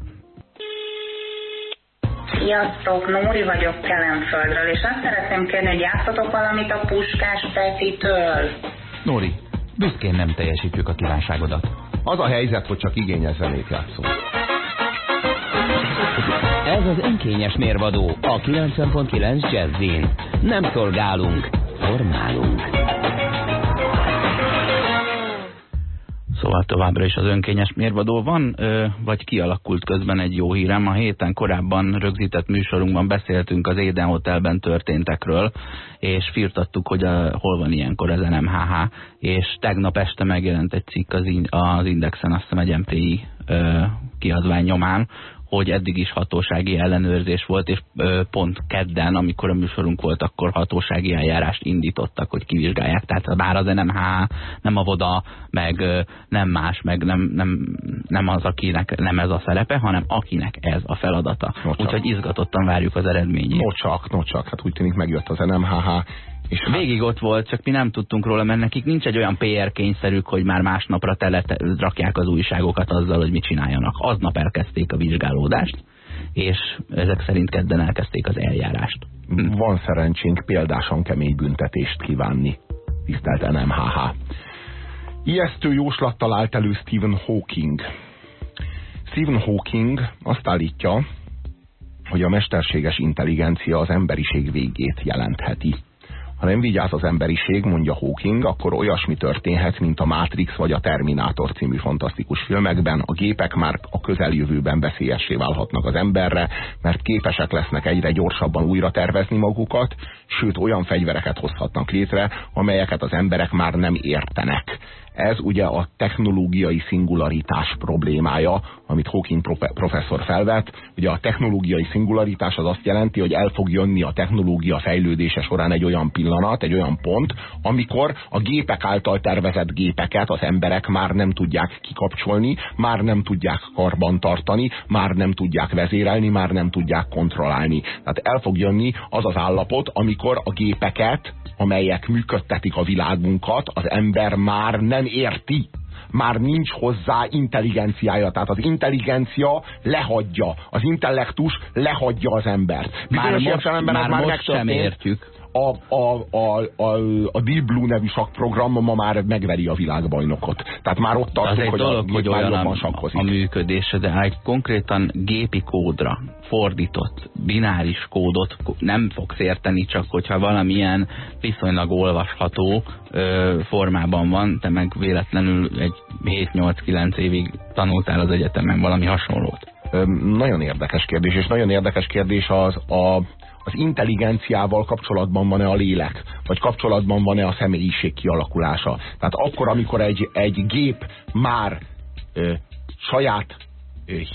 Sziasztok, Nóri vagyok Kelemföldről, és azt szeretném kérni, hogy játszatok valamit a Puskás Petitől. Nóri, büszkén nem teljesítjük a kívánságodat. Az a helyzet, hogy csak igényes zenét játszunk. Ez az önkényes mérvadó a 90.9 Jazzin. Nem szolgálunk, formálunk. Szóval továbbra is az önkényes mérvadó van, vagy kialakult közben egy jó hírem. A héten korábban rögzített műsorunkban beszéltünk az Éden Hotelben történtekről, és firtattuk, hogy a, hol van ilyenkor az NMHH, és tegnap este megjelent egy cikk az, in, az Indexen, azt hiszem egy MTI kiadvány nyomán, hogy eddig is hatósági ellenőrzés volt, és pont kedden, amikor a műsorunk volt, akkor hatósági eljárást indítottak, hogy kivizsgálják. Tehát bár az NMH, nem a VODA, meg nem más, meg nem, nem, nem az, akinek nem ez a szerepe, hanem akinek ez a feladata. Úgyhogy izgatottan várjuk az eredményét. No csak, no csak, hát úgy tűnik megjött az NMHH, és hát... Végig ott volt, csak mi nem tudtunk róla, mert nekik nincs egy olyan PR kényszerük, hogy már másnapra tele rakják az újságokat azzal, hogy mit csináljanak. Aznap elkezdték a vizsgálódást, és ezek szerint kedden elkezdték az eljárást. Van szerencsénk példásan kemény büntetést kívánni, tisztelt NMHH. Ijesztő jóslattal állt elő Stephen Hawking. Stephen Hawking azt állítja, hogy a mesterséges intelligencia az emberiség végét jelentheti. Ha nem vigyáz az emberiség, mondja Hawking, akkor olyasmi történhet, mint a Matrix vagy a Terminátor című fantasztikus filmekben. A gépek már a közeljövőben veszélyessé válhatnak az emberre, mert képesek lesznek egyre gyorsabban újra tervezni magukat, sőt olyan fegyvereket hozhatnak létre, amelyeket az emberek már nem értenek. Ez ugye a technológiai szingularitás problémája, amit Hawking professzor felvet. Ugye a technológiai szingularitás az azt jelenti, hogy el fog jönni a technológia fejlődése során egy olyan pillanat, egy olyan pont, amikor a gépek által tervezett gépeket az emberek már nem tudják kikapcsolni, már nem tudják karban tartani, már nem tudják vezérelni, már nem tudják kontrollálni. Tehát el fog jönni az az állapot, amikor a gépeket, amelyek működtetik a világunkat, az ember már nem nem érti. Már nincs hozzá intelligenciája. Tehát az intelligencia lehagyja, az intellektus lehagyja az embert. Bizonyos már most, már, már most sem értjük a, a, a, a, a Deep Blue nevű sakprogram ma már megveri a világbajnokot. Tehát már ott tartunk, hogy dolog, a hogy olyan a, a működése, de egy konkrétan gépi kódra fordított bináris kódot nem fogsz érteni, csak hogyha valamilyen viszonylag olvasható ö, formában van, te meg véletlenül egy 7-8-9 évig tanultál az egyetemen valami hasonlót. Ö, nagyon érdekes kérdés, és nagyon érdekes kérdés az a az intelligenciával kapcsolatban van-e a lélek, vagy kapcsolatban van-e a személyiség kialakulása. Tehát akkor, amikor egy, egy gép már ö, saját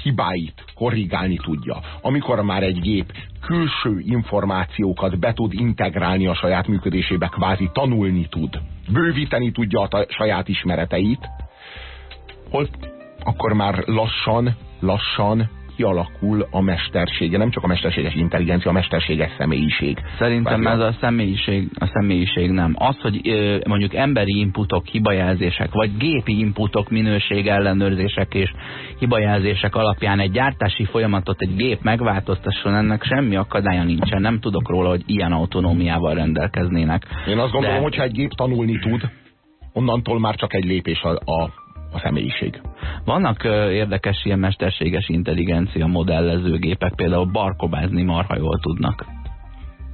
hibáit korrigálni tudja, amikor már egy gép külső információkat be tud integrálni a saját működésébe, kvázi tanulni tud, bővíteni tudja a saját ismereteit, hol akkor már lassan, lassan kialakul a mestersége, nem csak a mesterséges intelligencia, a mesterséges személyiség. Szerintem ez a személyiség, a személyiség nem. Az, hogy mondjuk emberi inputok, hibajelzések, vagy gépi inputok, minőség ellenőrzések és hibajelzések alapján egy gyártási folyamatot egy gép megváltoztasson, ennek semmi akadálya nincsen. Nem tudok róla, hogy ilyen autonómiával rendelkeznének. Én azt gondolom, De... hogyha egy gép tanulni tud, onnantól már csak egy lépés a, a a személyiség. Vannak érdekes ilyen mesterséges intelligencia modellezőgépek, például barkobázni marha jól tudnak.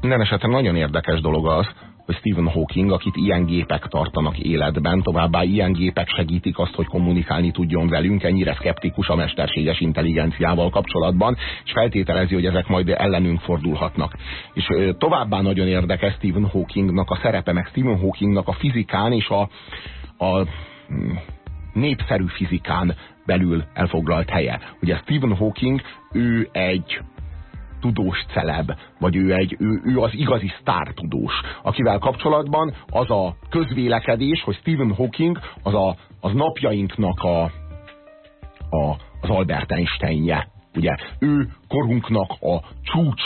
Minden esetben nagyon érdekes dolog az, hogy Stephen Hawking, akit ilyen gépek tartanak életben, továbbá ilyen gépek segítik azt, hogy kommunikálni tudjon velünk, ennyire szkeptikus a mesterséges intelligenciával kapcsolatban, és feltételezi, hogy ezek majd ellenünk fordulhatnak. És továbbá nagyon érdekes Stephen Hawkingnak a szerepe, meg Stephen Hawkingnak a fizikán és a, a hm, népszerű fizikán belül elfoglalt helye. Ugye Stephen Hawking, ő egy tudós celeb, vagy ő, egy, ő, ő az igazi sztártudós, akivel kapcsolatban az a közvélekedés, hogy Stephen Hawking az, a, az napjainknak a, a, az Albert Einsteinje. Ugye ő korunknak a csúcs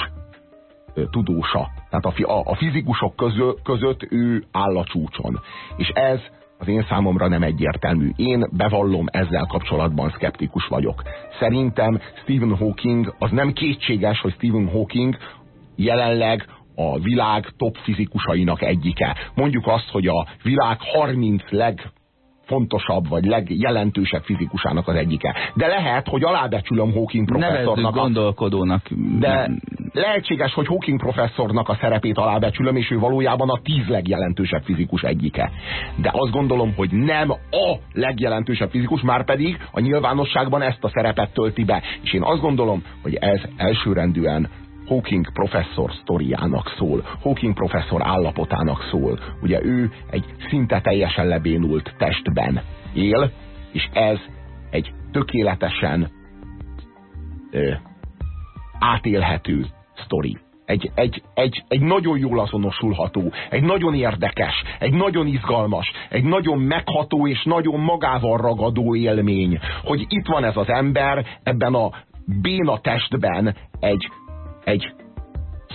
tudósa. Tehát a, a, a fizikusok közö, között ő áll a csúcson. És ez az én számomra nem egyértelmű. Én bevallom, ezzel kapcsolatban szkeptikus vagyok. Szerintem Stephen Hawking, az nem kétséges, hogy Stephen Hawking jelenleg a világ top fizikusainak egyike. Mondjuk azt, hogy a világ 30 leg legfontosabb, vagy legjelentősebb fizikusának az egyike. De lehet, hogy alábecsülöm Hawking professzornak. A... gondolkodónak. De lehetséges, hogy Hawking professzornak a szerepét alábecsülöm, és ő valójában a tíz legjelentősebb fizikus egyike. De azt gondolom, hogy nem a legjelentősebb fizikus, már pedig a nyilvánosságban ezt a szerepet tölti be. És én azt gondolom, hogy ez elsőrendűen Hawking professzor sztoriának szól, Hawking professzor állapotának szól. Ugye ő egy szinte teljesen lebénult testben él, és ez egy tökéletesen ö, átélhető sztori. Egy, egy, egy, egy nagyon jól azonosulható, egy nagyon érdekes, egy nagyon izgalmas, egy nagyon megható és nagyon magával ragadó élmény, hogy itt van ez az ember ebben a béna testben egy egy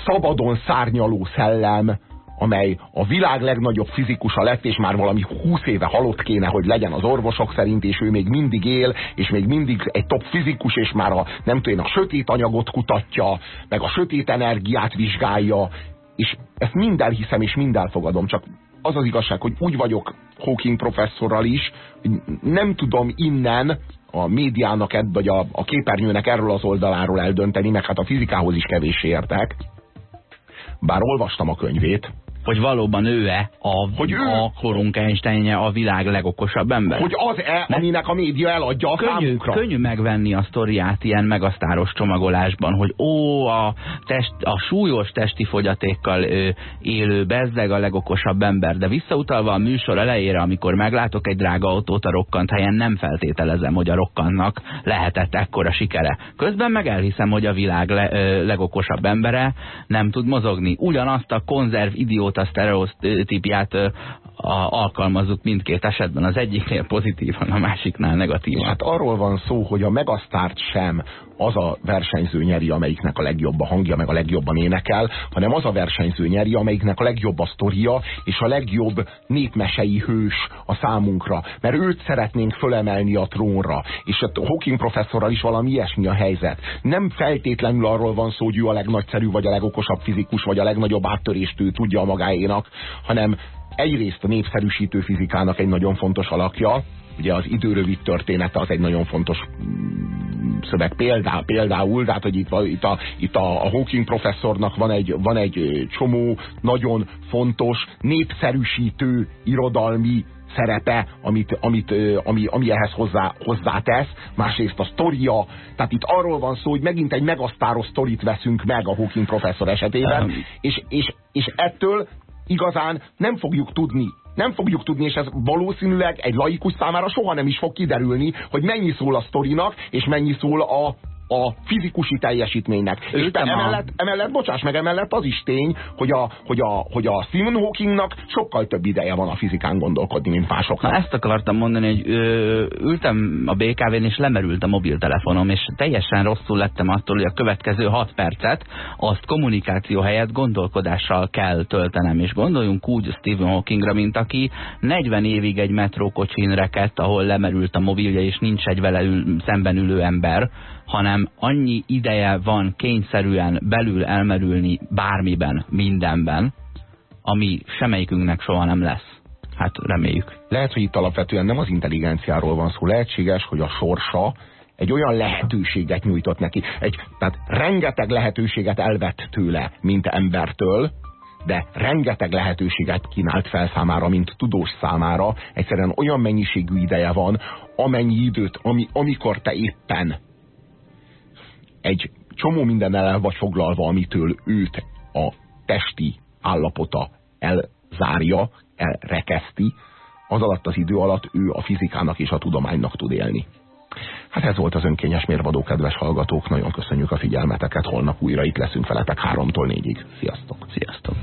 szabadon szárnyaló szellem, amely a világ legnagyobb fizikusa lett, és már valami húsz éve halott kéne, hogy legyen az orvosok szerint, és ő még mindig él, és még mindig egy top fizikus, és már a, nem tudom, a sötét anyagot kutatja, meg a sötét energiát vizsgálja, és ezt mind elhiszem, és mind elfogadom, csak az az igazság, hogy úgy vagyok Hawking professzorral is, hogy nem tudom innen a médiának, vagy a, a képernyőnek erről az oldaláról eldönteni, meg hát a fizikához is kevéssé értek. Bár olvastam a könyvét, hogy valóban ő-e a, hogy ő, a korunk Einsteinje a világ legokosabb ember. Hogy az-e, aminek a média eladja a könnyű, számunkra. Könnyű megvenni a sztoriát ilyen megasztáros csomagolásban, hogy ó, a, test, a súlyos testi fogyatékkal ö, élő bezzeg a legokosabb ember, de visszautalva a műsor elejére, amikor meglátok egy drága autót a rokkant helyen, nem feltételezem, hogy a rokkantnak lehetett ekkora sikere. Közben meg elhiszem, hogy a világ le, ö, legokosabb embere nem tud mozogni. Ugyanazt a konzerv idiót a sztereotípiát alkalmazzuk mindkét esetben, az egyiknél pozitívan, a másiknál negatívan. Hát arról van szó, hogy a megasztárt sem az a versenyző nyeri, amelyiknek a legjobb a hangja, meg a legjobban énekel, hanem az a versenyző nyeri, amelyiknek a legjobb a sztoria, és a legjobb népmesei hős a számunkra. Mert őt szeretnénk fölemelni a trónra. És a Hawking professzorral is valami ilyesmi a helyzet. Nem feltétlenül arról van szó, hogy ő a legnagyszerű, vagy a legokosabb fizikus, vagy a legnagyobb áttörést ő tudja a magáénak, hanem egyrészt a népszerűsítő fizikának egy nagyon fontos alakja, ugye az időrövid története az egy nagyon fontos mm, szöveg. Példá, például, tehát hogy itt, itt, a, itt a, a Hawking professzornak van egy, van egy csomó nagyon fontos népszerűsítő irodalmi szerepe, amit, amit, ami, ami ehhez hozzá, hozzátesz, másrészt a sztoria, tehát itt arról van szó, hogy megint egy megasztáros sztorit veszünk meg a Hawking professzor esetében, és, és, és ettől igazán nem fogjuk tudni. Nem fogjuk tudni, és ez valószínűleg egy laikus számára soha nem is fog kiderülni, hogy mennyi szól a sztorinak, és mennyi szól a, a fizikusi teljesítménynek. És emellett, emellett, bocsáss meg, emellett az is tény, hogy a, hogy a, hogy a Stephen Hawkingnak sokkal több ideje van a fizikán gondolkodni, mint másoknak. Na, ezt akartam mondani, hogy ö, ültem a BKV-n, és lemerült a mobiltelefonom, és teljesen rosszul lettem attól, hogy a következő 6 percet azt kommunikáció helyett gondolkodással kell töltenem, és gondoljunk úgy Stephen Hawkingra, mint aki 40 évig egy metrókocsin rekett, ahol lemerült a mobilja, és nincs egy vele ül, szemben ülő ember, hanem annyi ideje van kényszerűen belül elmerülni bármiben, mindenben, ami semmelyikünknek soha nem lesz. Hát reméljük. Lehet, hogy itt alapvetően nem az intelligenciáról van szó. Lehetséges, hogy a sorsa egy olyan lehetőséget nyújtott neki. Egy, tehát rengeteg lehetőséget elvett tőle, mint embertől, de rengeteg lehetőséget kínált fel számára, mint tudós számára. Egyszerűen olyan mennyiségű ideje van, amennyi időt, ami, amikor te éppen egy csomó minden el vagy foglalva, amitől őt a testi állapota elzárja, elrekeszti, az alatt az idő alatt ő a fizikának és a tudománynak tud élni. Hát ez volt az önkényes mérvadó, kedves hallgatók. Nagyon köszönjük a figyelmeteket. Holnap újra itt leszünk veletek háromtól négyig. Sziasztok! Sziasztok!